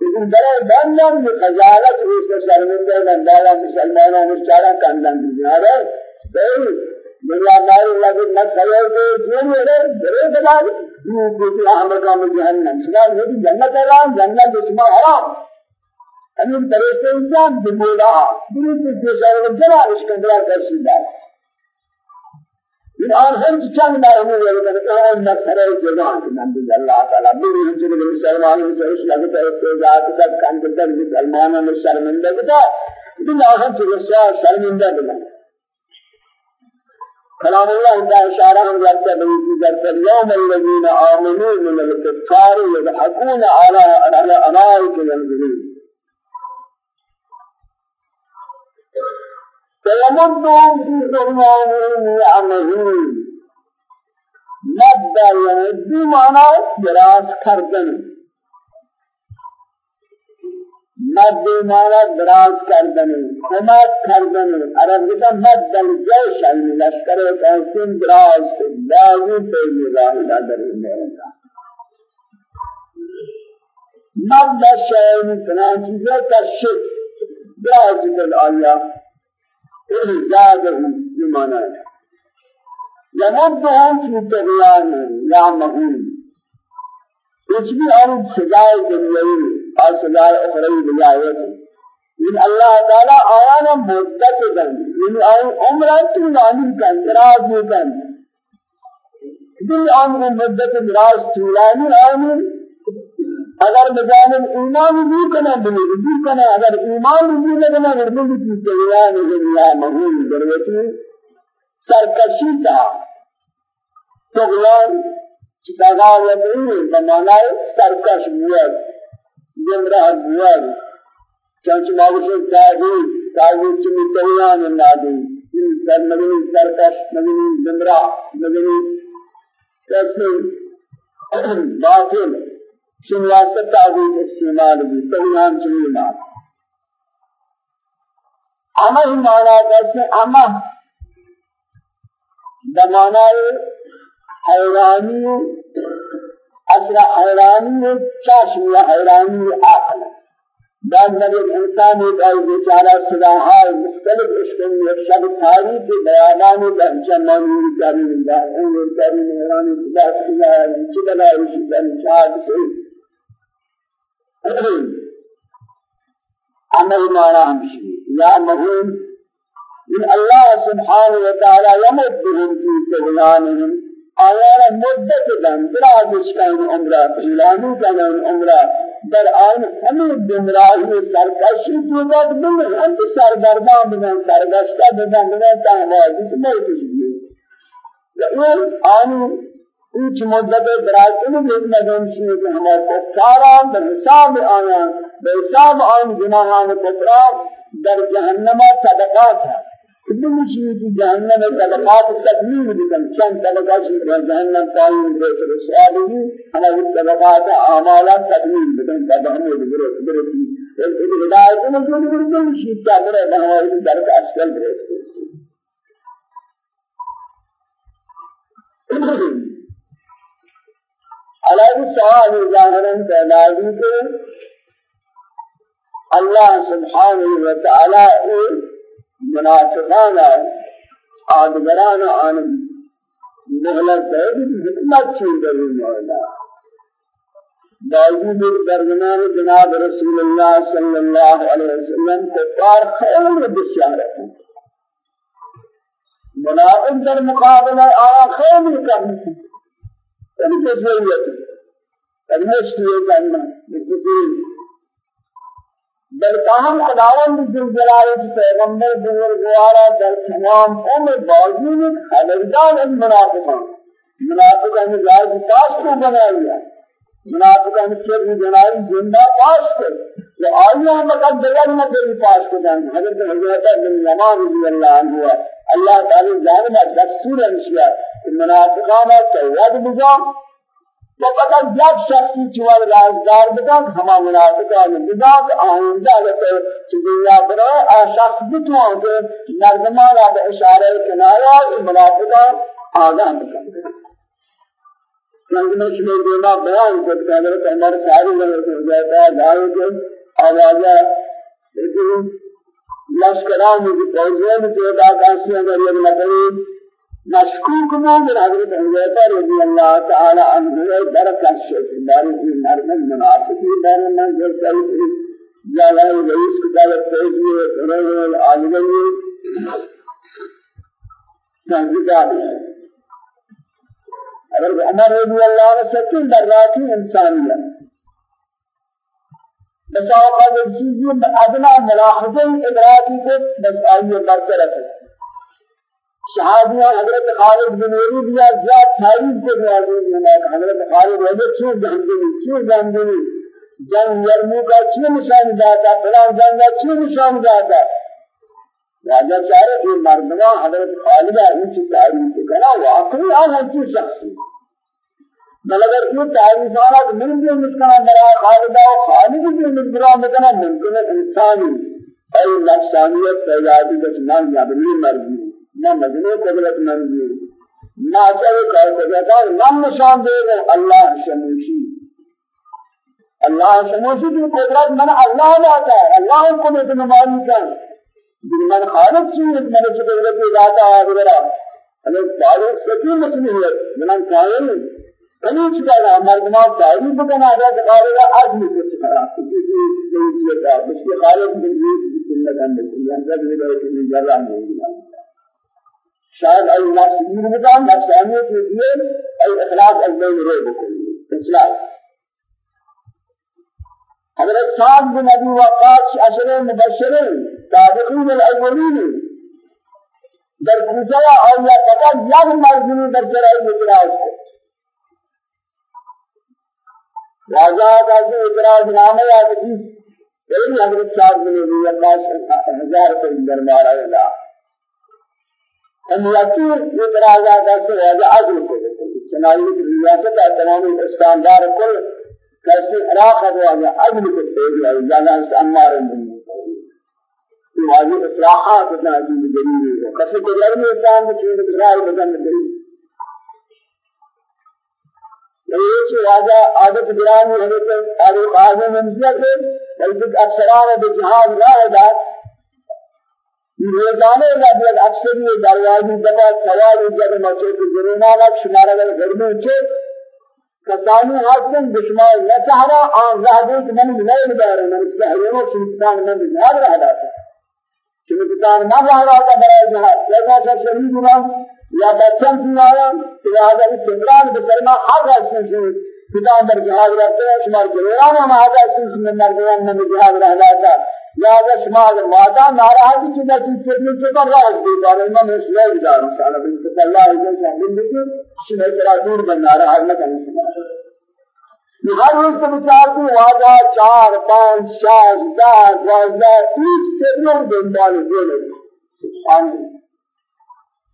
A: لیکن برے بندن میں خجالت اس سے شرمندہ گندالا مسلمانوں میں چارہ کندن دیا ہے بھائی دنیا ماری لگے مسئلے کے جون ہے برے بلا یہ کوئی ہم کا جہنم سنا یہ جنت ہے جنت اس میں حرام همین طریق انسان بمولا درست جزار و جلال اشکندرا کرشیدہ من آن هم چند مرمون یادن اون مسئله جوان که من دیگر الله تعالی میری همچنین که مسلمانان سرش لگتا استعداد کرد کند در مسلمانان شرمنده بدا دل آخر چه رسوا شرمنده بدا كلام الله عند إشارة هم لك بيتي اليوم الذين آمنوا من الكفار يضحكون على على أنائك ينظرون فيمدهم في طغيانهم يعمهون مد یمدو مانا دراز کردن مد مانا دراز کردن کمک کردن عرب بسا مد الجيش این لشکر قاسم دراز دازی پیلی راہدہ در مولا مد الشعین فلان چیزیں تشک دراز کل آیا زاده بمعنى يمدهم في طغيان يعمهون کچھ بھی اور سزائے دنیاوی اور سزائے اخروی بجائے إن اللہ تعالی آیانا مدت دن إن آئی عمرہ طولانی کن دراز کن دل عمر مدت دراز طولانی آمین اگر بجانب ایمان بھی کنا بلی بھی کنا اگر ایمان بھی لگنا ورنگی کی تغیان دنیا مہون دروتی سرکشی تا تغیان تغاوت نہیں بمعنی سرکش بواد گمراہ بواد چنچ ماغش تاغی تاغی چمی تغیان نادی سر مدنی سرکش مدنی گمراہ مدنی کیسے باطل. شنواست تاغی استعمال بھی تغیان چمی ماں اما ہی مانا کیسے اما بمعنی حیرانی اصل حیرانی چشم یا حیرانی عقل بعد نبی انسان ایک ای بیچارہ صداهای مختلف اشکل میں شب تاریخ بیانان لہجہ مانی جاری مندہ ان جاری مہرانی صدا صدا چکلا رشدن شاد سے عمل مانا ہمشی یا مہون من الله سبحانه وتعالى يمدهم في طغيانهم آیان مدت دن درازش کن عمره اعلانی کن عمره در آن همه گمراهی سرکشی دوباد بمن انت سرگردان بمن سرگشته بمن بمن تنوازی تو موتش بیو و این آنی هیچ مدت برای این بیگ ندانشی که همه کفاران در حساب آیان به حساب آن گناهان کفران در جهنم صدقات هست. کدوم چیزی جهنم طبقات تکمیل بدن چند طبقاتی در جهنم تعیین بیت رسالی همه این طبقات اعمال تکمیل بدن تا به همه برسی این هدایت موجود بردن شید تا برای به همه درک اشکال برسی أشكال بريت على السؤال ظاهرا فلا الله سبحانه وتعالى منافقان آدگران آن مهلت دهید حکمت چیز در مولا باوجود درمیان جناب رسول الله صلی الله علیه وسلم کفار خیلی بسیار ہیں منافق در مقابلہ خیلی کم ہے یعنی جزویت ہے المشتیہ کرنا بکثیر بل تاہم خداوند جل جلالہ کی پیغمبر بزرگوارا در تمام عمر باوجود خبردار ان منافقان منافقان راز پاس کو بنایا منافقان سے بھی بنائی زندہ پاس کو وہ آئیہ مقد دلال نہ کری پاس کو جان حضرت حضرت بن یمان رضی اللہ عنہ اللہ تعالی جانب دستور انشاء منافقان تواد بجان فقط یک شخصی چوال رازدار بکن ہما منافقان بذات آئندہ لکے چیزیا برا آ شخص بتوان کہ نردمان آب اشارہ کنایا ای منافقان آگاہ بکن سنگنش میں دینا بیان کرتا ہے حضرت عمر ساری لگے ہو جاتا ہے دعوے کے آوازہ لیکن لشکران کی فوجوں بات ایسی اگر یہ نکلی مشکوک مومن حضرت حضرت رضی اللہ تعالی عنہ برکت شد باری کی مرمن منافقی باری من جو کئی جلال رئیس کتاب تیجی رہے العالمی تنزیدار ہے اگر عمر رضی اللہ عنہ سکن در راکی انسانیت بس آقا جو چیزی ادنا ملاحظہ ادراکی کو بس آئیے برطرف ہے صحابیاں حضرت خالد بن ولید یا زیاد تعریف کو موجود ہیں حضرت خالد وجہ کیوں جانتے کیوں جانتے جنگ یرموک کا کیوں نشان داتا فلان جنگ کا کیوں نشان داتا راجہ چاہے کہ مردمان حضرت خالد ان کی تعریف کرنا واقعی آن ہنچی شخصی مگر یہ تعریفات من بھی مسکان مرا خالدہ و خالد بھی مقدرہ مکنا ممکن ہے انسانی اے نفسانیت پیدا کی بس نہ یابنی مرضی نہ مجنو قدرت مرضی نہ چلے کہہ سکتا نام نشان دے گا اللہ شموشی۔ اللہ شموشی کی قدرت من اللہ لاتا ہے، اللہ کو میں تنمانی کر من خالد سورت من سے قدرت لاتا ہے وغیرہ ہمیں دارو سکی مسئلیت من قائل کمی چکا مردما تعریف بکنا ہے کہ قارئ عزم کو چکا کسی نہیں سیتا اس کے خالق میں یہ سنت اندر ہے اندر میں ہے کہ جرا نہیں شاید ای نفس یہ مقام نفسانیت لیے ای إخلاص. اللہ رو بکل اصلاح حضرت سعد بن ابی وقاص اشر مبشرین سابقین الاولین در کوزا اور یا فقط یک مردمی در سرائے اعتراض کو راجا کا اعتراض نامہ یا حدیث کئی حضرت صاحب نے بھی اللہ ہزار کو دربار آیا ہم یقین اعتراضات کا سے راجا عزم کو چنائی کی ریاست تمام استاندار کل کیسے عراق ہے وہ عزم کو دے دیا جانا اس امار واجب اصلاحات عجیب دلیل ہے کسی کو لگنے اسلام میں چیز اقرار بدن دلیل یہ واجہ عادت گرانی حضرت فاروق اعظم منزل ہے بلکہ اکثران بجہاد لا ہے روزانه کا بھی اکثر یہ دروازی دفع سوال جب مچے کہ جرمانہ شمار اگر گرمی چے کسانی حاصل دشمن نہ سہرا اور راہ کہ من نہیں دار من سہروں سلطان من نہ رہا تھا کہ سلطان نہ رہا تھا برائے جہاد جیسا شہید ہونا یا بچن سنایا لہذا اس سنگران بسرما حق حسن سے خدا اندر جہاد رہتے ہیں شمار جلوان ہم حق حسن سے من مرگوان میں جہاد رہ جاتا لہذا شمار مادا ناراحتی کی نسی فتنی کے پر راز دی بارے میں میں اسلام دار انشاءاللہ بنت اللہ علیہ وسلم بندگی شمع ترا دور بن ناراحت نہ کرنے شمار ہر روز کو بچارتی واجہ چار پانچ شاش دار دوازدہ تیس فتنوں دنبال دے لگے سبحان اللہ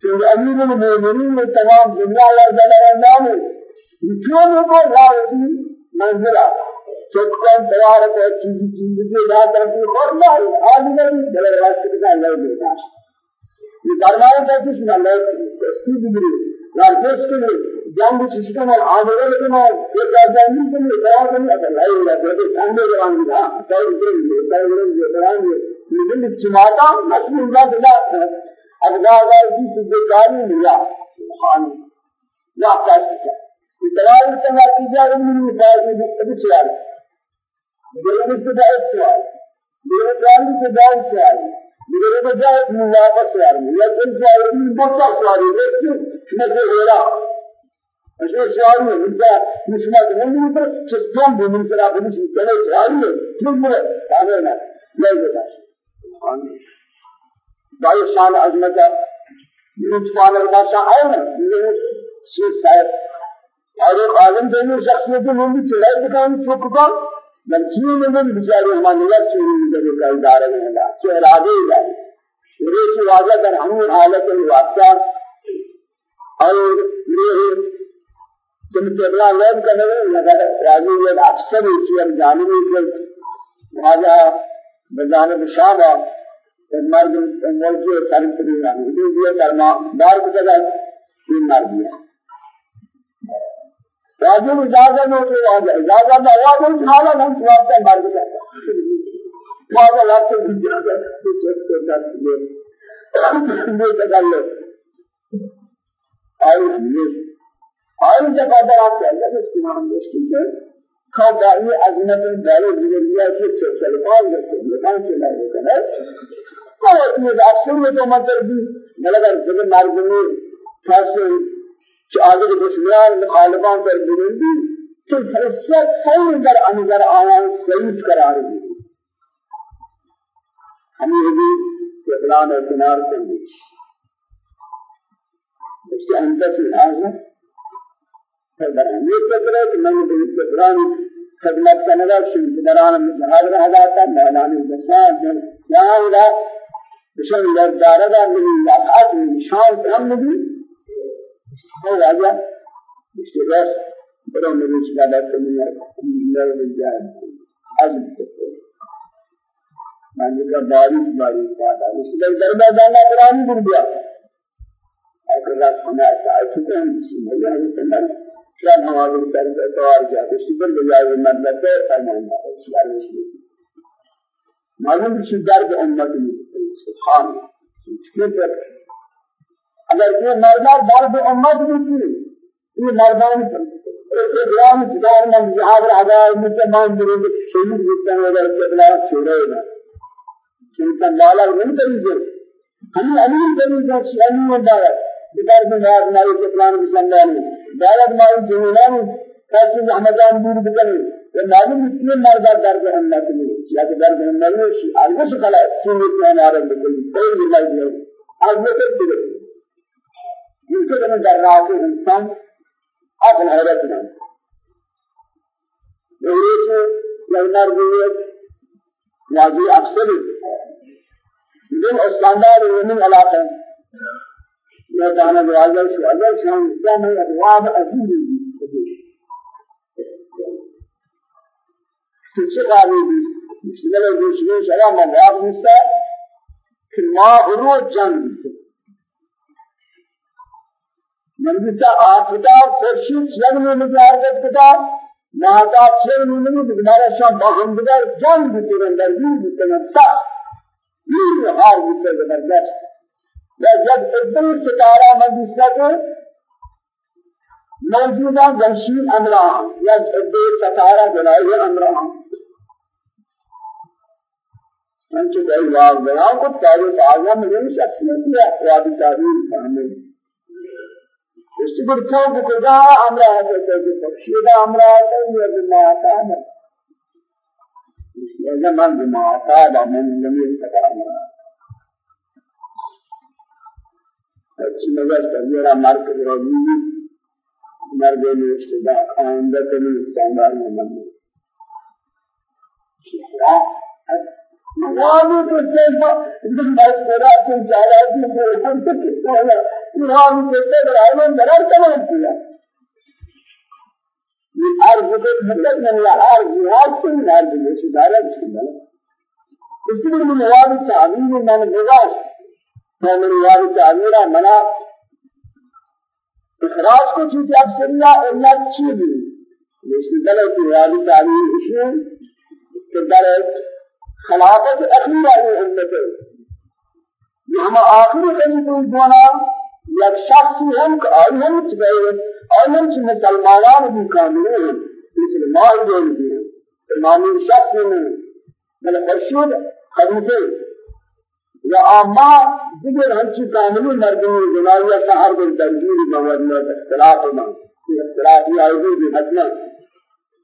A: کہ امیر المؤمنین میں تمام دنیا یا جلال کیوں نہیں کو راضی منزلہ چکن سوار کو چیز چیز کے ذات رکھی اور نہ آدمی بھی بڑے راستے کا اللہ دیتا یہ فرمایا تھا کہ سنا لے سید بھی یا جس کے لیے جنگ سسٹم اور آمدن کے میں ایک آزادی کے لیے دعا کرنے اگر لائی ہوا تو سامنے جوان دی ہاں تو یہ یہ تو یہ بیان یہ یہ جماعت مسئول اللہ ابغاغا کی سجداری لیا سبحان لا کاشتا اترار تما تجار من مفاضل بسوال میرے ابتداء سوال میرے جان سے جان سوال میرے بجائے من واپس سوال یا کل سوال من بہت سوال ہے اس میں سے ہو رہا اشو سوال ہے ان کا نسبت نہیں پر چتم بمن سرا بمن سوال ہے کیوں مرے کامل نہ نہیں بتا سبحان اللہ بائی شان عظمت سبحان اللہ شان ہے نا شیخ صاحب فاروق اعظم دینی شخصیت میں بھی چلائی دکان چوک کو بلکہ میں بھی بیچارے ہمارے لگ چوری کرے کا ادارہ میں ہے چہرہ دے گا میرے سے واضح کر ہم حالت واقعہ اور یہ جن کے بلا لوگ کرنے لگا راضی یہ اکثر اس کی جانبی کے واضح بجانب شام مرد ملکی سر کرینا یہ کرنا دار کو جگہ یہ مر دیا راجو اجازت ہو تو آجا اجازت نہ ہوا تو حالا ہم سواب سے مر گیا بابا وقت کی اجازت سے چیز کو دس لے یہ تکلف آئی یہ آئی جب آدھر آپ کے اللہ اس کی نام دوستی کے خواب داری عظمت دارے زندگیہ سے چل پال جاتے ہیں مکان سے لائے ہوتا ہے تو یہ اکثر میں تو مطلب بھی مگر جب مردمی خاصے چاہتے دشمنان مخالفان پر بلندی تو حیثیت خیر در انظر آیا ضعیف قرار دی ہمیں بھی اقلام اعتنار کر دی اس کے اندر سے حاضر یہ فکر ہے کہ میں نے اقلام خدمت کرنے کا شرک دران جہاد رہا جاتا مولانا بسان سیاہ بشن لرداره دا من لقات من شان هم نبی هو راجع اشتباه بڑا مریض کا بات کرنے الحمدللہ رب العالمین عزم من کا بارش بارش بات ہے اس لیے دربا جانا قرآن گر گیا اگر رات سنا ساتھ تو ہم اسی مجھے ہم کیا نماز کر کے توار جا اس پر بجائے مطلب ہے فرمانا ہے اس بارے معلوم ہے درد امت میں سبحان اللہ اگر یہ مردہ درد امت بھی تھی یہ مردان اسلام دار میں جہاد رہا مسلمان دلوں کے شہید ہوتے ہیں اگر استقلال چھوڑے نہ انسان لالا نہیں کری جو ہم امیر کری جو شانی میں دار بدار میں یاد نہ استقلال مسلمان دولت مال جنوں کیسے احمدان دور بدل یہ معلوم اتنے مردہ درد امت میں یا درد امت میں شی ارغش خلاص چیز میں آ رہا ہے بالکل کوئی نہیں۔ ہے اگے تک bir bölümü zerratı insan akıl hayret eder. Öyle ki yayınlar buluyor, yazıyı aksırır. Bizim Osmanlı'da ruhunun alakası. Ne tane bir ayet şu ayet şu an İslam'ın edvab-ı azim Türkçe kavramıyız. Müslümanlar görüşmeyi selamla. Ne yapmışsa? Kırma huru can. جنگ منجسا آفتاب خورشید چند میں مجھار کرت کتا مہتاب چند میں نہیں بگمارا شام باہمدگار جان بیتے اندر یوں بیتے نفسا یوں ہار بیتے زبردست جب ادن ستارہ منجسا کو موجودہ گنشین امران یا ادن ستارہ جلائی امران انچہ بھائی واضح کو تاریخ آزم میں شخصیت کیا وادی تاریخ فهمیں کچھ برتاو بکجا امرہ ہے تو بخشیدہ امرہ ہے تو یہ بماتا ہے یہ زمان بماتا ہے من زمین سکا امرہ اچھی مزہ سمیرہ مرکز رضی مرد نوشتدہ آئندہ کنی استعمال نمبر شہرہ مغامی تو سیفہ اندر بس مرہ سے جارہ سے بہتر تک استعمال اینها هم دیگه برای من درار تمام کیا عرض کو مطلب نہیں ہے عرض واس کو نہیں عرض ہے اشارہ اس کو اس کے لیے مواد تعمیر میں میں نگاش میں مواد تعمیر منا اخراج کو چیز اب سنیا علت چیز اس کی غلط مواد تعمیر اشیاء کہ در خلافت اخیرہ علت ہے یہ ہم آخر کہیں تو بنا یک شخصی ہم کہ آئی ہم چگئے آئی ہم چھ مسلمانان کاملے ہیں مثل دول بھی ہیں امامی شخص میں بل خرشید خلیفہ یا آما دیگر ہنچی کاملی مردمی جنائیہ سہر بن تنجیر موجود اختلاف میں اختلافی آئیدی بھی حتنا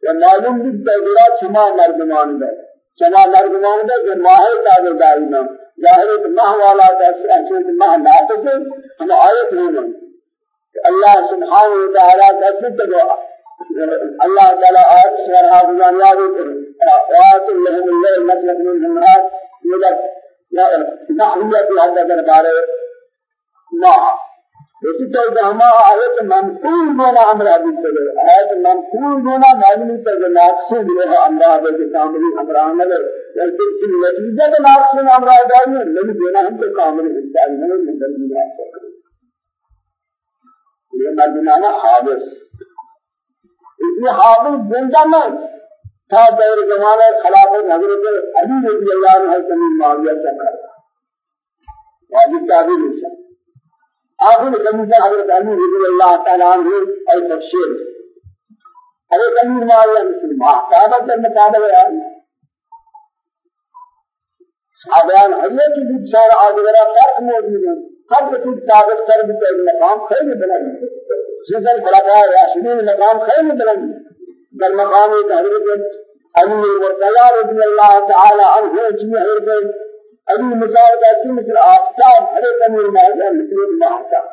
A: یا معلوم بھی تیدرہ چھما مردمان ہے چنا مردمان دے کہ ماہر تابع دائنا ظاہر ماہ والا دس اچھے ماہ ناقص ہم آیت نہیں کہ اللہ سبحانہ و تعالی دس تو اللہ تعالی آیت شہر حافظان یاد کرے آیات لهم الليل مسلك من النهار يقدر نحوية في هذا البارے ماہ اسی طرح ہما آیت منقول ہونا ہمرا بھی چلے آیت منقول ہونا معلومی تک ناقص ہے ہمرا بھی کاملی ہمرا نظر لیکن نتیجہ کے ناقص ہمرا داری نہیں دینا ہم کو کاملی انسان نہیں مدد نہیں سکتے یہ مردانہ حادث یہ حادث زندہ میں تھا دور زمانہ خلافت حضرت علی رضی اللہ عنہ سے معاویہ چکر واجب تعبیر انسان آخر کمیشہ حضرت علی رضی اللہ تعالیٰ عنہ اور تفسیر حضرت علی معاویہ مسلم صحابہ کے مقابلے آئی صحابیان حضرت کی بیچ شار آدھگرہ فرق موجود ہے ہر کسی ثابت کر بھی کہ مقام خیلی بلند سلسل خلفاء راشدین مقام خیلی بلند در مقام حضرت علی مرتضی رضی اللہ تعالی عنہ جی حضرت ابھی مثال جیسی مثل آفتاب ہر ایک امیر ماہر مثل ماہتا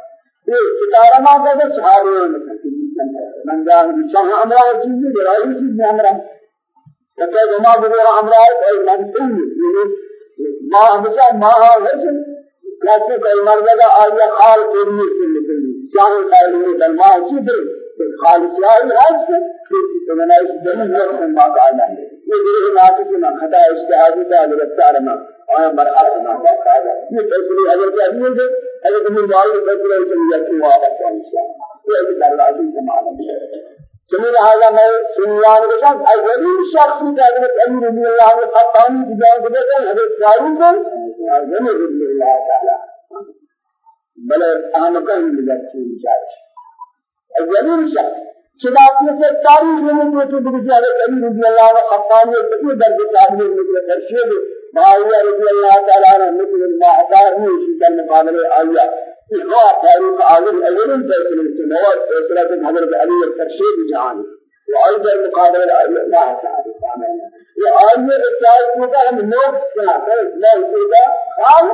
A: یہ ستارہ ماہ کا صحابہ من جان شاہ امرا چیز برائی چیز میں امرا کہ جمع بغیر امرا ہے ما ہمیشہ ماہ ہے کیسے کوئی مرد کا آیا حال کرنے سے نکلی شاہ خیر میں دلما چیز خالص يا الحس في تمناش دم نور ما قال یہ دیکھ ناقص نہ خطا اجتہادی کا گرفتار نہ اور مرحلہ نہ قال یہ فیصلے اگر کہ ابھی ہے اگر تم مال فیصلے چل جاتی واپس ان شاء اللہ یہ دروازے کا معلوم ہے جميل هذا ما سنيان بشان؟ أولين شخص من حضرت أمير رضي الله عنه الخطاني بجانب بجانب حضرت فاروق جميل رضي الله تعالى بل أهمكم من ذلك الشيء أولين شخص. شداعت سے تاریخ میں جو تو بجانب أمير رضي الله عنه الخطاني بجانب درجة صاحب مثل ترشيد معاوية رضي الله تعالى عنه مثل المعتار من شدة المقابلة آيات إخوة تاريخ عالم أولين فيصل السماوات فيصلات حضرت علي الترشيد جعاني وأيضا المقابلة الله تعالى وآية الثالث مقام السنة لا يصيب خال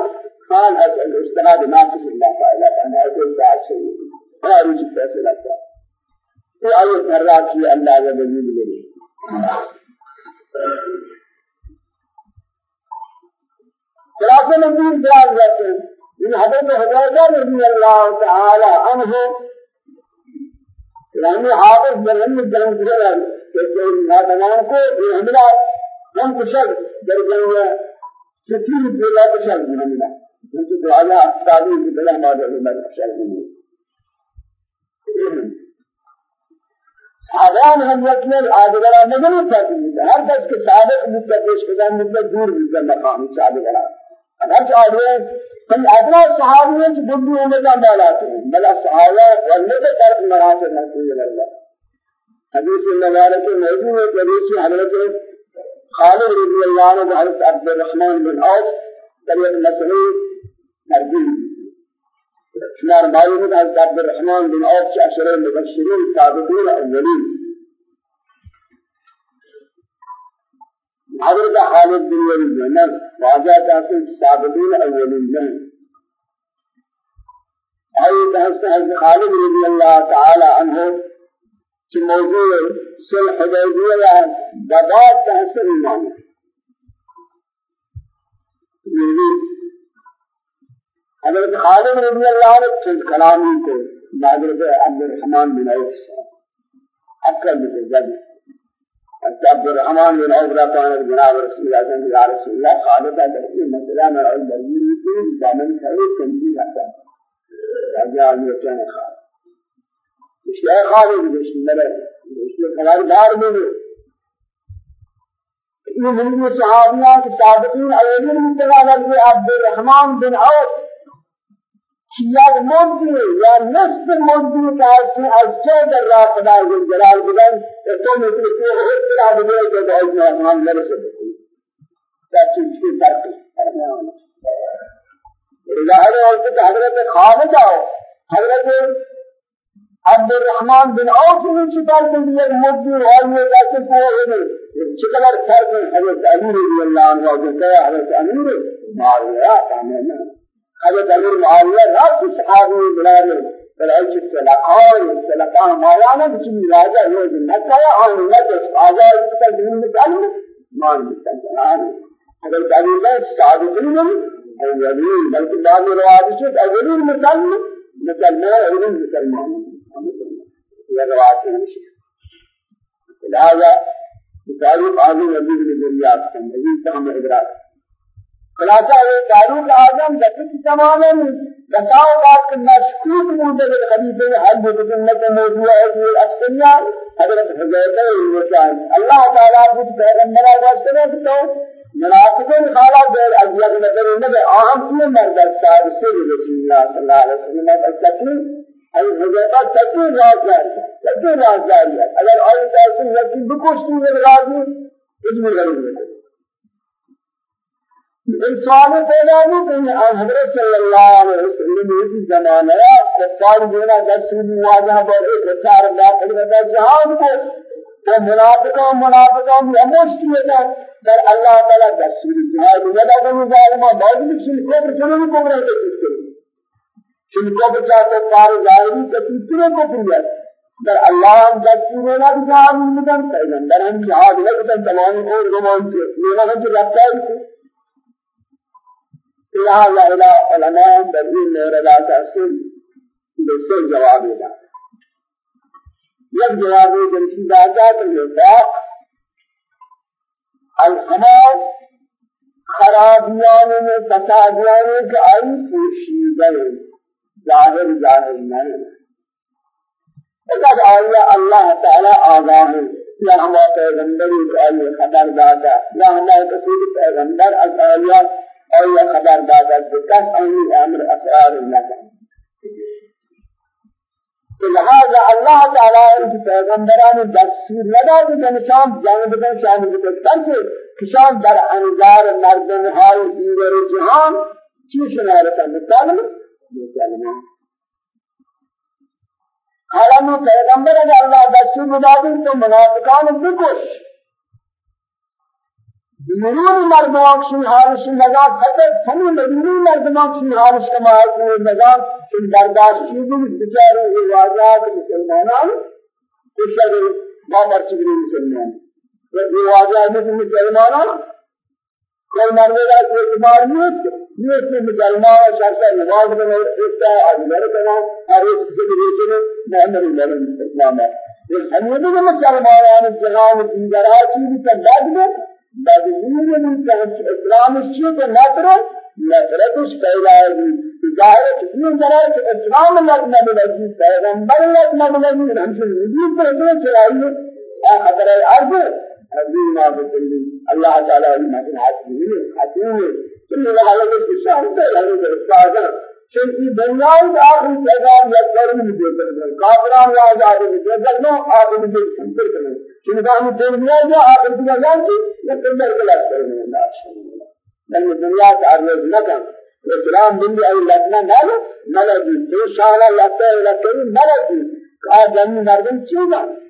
A: خال أسأل الاجتهاد ناقص الله تعالى فأنا أقول بعد شيء خارج الفيصلات في آية مرات في الله وبجيب لي خلاصة نبي جاء من حضرت حضرت رضي الله تعالى. عنه يعني حافظ مرحم الجنة جلال كيسے نادمان کو یہ حملہ ہم کشل در جنگا ستیر بلا کشل حملہ کیونکہ دعایا تعلیم بلا مادر میں کشل حملہ صحابان ہم یقین آدھگرہ مدنی تاکہ ہر کس کے صادق مستقیش قدام مدد دور مدد مقام صادقرہ اگر چاہیے من ادنا صحابیوں کی بندی ہونے کا مالات ہیں بلا صحابہ ورنے کے طرف مراتب حاصل اللہ حدیث مبارک موضوع ہے حدیث حضرت خالد رضی اللہ عنہ حضرت عبد الرحمن بن عوف طریق مسئلے مرضی شمار معلوم ہے حضرت عبد الرحمن بن عوف کے اشرے مبشرین سابقین اولین حضرت خالد بن ولید نے واجہ تحصیل سابقین اولین میں أي تحصیل حضرت خالد رضی اللہ تعالی عنہ کہ موضوع صلح حدیبیہ بعد تحصیل ایمان حضرت خالد رضی اللہ عنہ کلامی کو حضرت عبد الرحمن بن عوف اکل بن عبد الرحمن بن عوف رضي جناب رسول الله صلى الله عليه وسلم. خالد هذا مسألة ما أقول بريء في دامن كنجي هذا هذا عالم كان خالد مش لا خالد مش ملا مش خالد دار منه. یہ من صحابیان کے سابقین اولین منتقال عبد الرحمن بن عوف. یک مدی یا نصف مدی که هستی از چه در راه خدا جلال بدن تو مثل تو اطلاع بده که با این مهمان نرسه بکنی در چیز کی فرقی ظاهر ہے کہ حضرت خالد آؤ حضرت عبد الرحمن بن عوف نے چکار کے لیے مدی اور یہ کیسے کو ہے چکار فرق حضرت علی رضی اللہ عنہ جو کہا حضرت امیر معاویہ کامل حضرت امیر معاویہ راس صحابی بلال بلال السلقاء السلقاء مولانا بسم راجع روز مکہ اور نجس آزاد کا دین مسلم مان مسلمان حضرت علی نے صادقین اولین بلکہ بعض روایات سے اولین مسلم مسلمان اولین مسلمان یہ روایات ہیں لہذا تاریخ آدم نبی بن ذریعہ کا نبی تمام ادراک خلاصہ یہ فاروق اعظم دقیق تماما بساو بات مشکوک بوده به خلیفه حل بودنت موضوع ہے افسریہ حضرت حضرت الوسان اللہ تعالی کو پیغمبر کرے تو منافقین خالا دیر ازیاد نظر نبی اہم سے مرد صاحب سے رسول اللہ صلی اللہ علیہ وسلم فسکی ای حضرت سکی رازدار سکی رازدار اگر آئی تاسم یکی بکشتی راضی اجمل غریب انسان پیدا نہیں کہ حضرت صلی اللہ علیہ وسلم کی زمانہ ہے کفار جونا دستور واجہ پر ایک کفار داخل ہوتا جہان کو تو منافقوں منافقوں اموش کیے تھا در اللہ تعالی دستور جہاد ودا کو ظالما بعد میں شن کو پر چلو کو رہے تھے شن کو پر چاہتے کار ظالمی کسی کو پر در اللہ دستور نہ جہاد میں پیغمبر ہم جہاد لگتا تمام اور زمان کے میرا جو رفتار لہذا إلى علماء بدین میرا تحصیل دوسرے جواب دیتا یک جواب جنسی دادا تو نفاق الحمال خرابیان میں فسادیان کے آئی پوشیدہ ظاہر ظاہر نہیں اگر آیا اللہ تعالی آگاہ یا ہمارا پیغمبر کو آئی خبر دادا یا ہمارا کسی پیغمبر از آیا آیا خبر دادا کس آئی أمر اسرار اللہ لہذا اللہ تعالی ان پیغمبران دستور لگا کہ نشان جان بدن شان بدن کرتے کشان در انظار مردم های دیگر جهان چی شمارتا مثال مسلمان حالا میں پیغمبر اگر اللہ دستور بدادی تو منافقان بکش مرون مردمان شن حالش نگاه خطر همین مرون مردمان شن حالش کما ہے نگاه شن برداشت چیزی بچاره واجات مسلمانان کشتر ما مرچگری مسلمان و واجات مسلمانان کوئی مرنے کا کوئی اعتبار نہیں ہے یہ کہ مسلمان شخص نماز میں رہتا ہے اور میرے کہنا ہر ایک سے ریچے میں محمد علیہ السلام ہے ہم یہ بھی مسلمانان جہان دیگر چیز کا بعد میں مجبور من کہ اسلام چیز کو نظر نظرتش پیدا ہے ظاہر کتنی طرح کہ اسلام لگ نہ ملے پیغمبر لگ نہ ملے ہم سے وجود پر تو چلائیے خطر الأرض عظیم بكل الله تعالى المصلحات من حكيم كل واحد في الشهر ده يعني أستاذ چونکہ دنیا کے آخری پیغام یا کرم دے کر کافران یا آزاد دے کر آخری دے سنتر کرنے چونکہ ہم دنیا جو آخر دنیا جانتی یا کندر کلاس کرنے اللہ لأن الدنيا تعرض لك الإسلام من أي لكنا نال ملدي إن شاء الله لك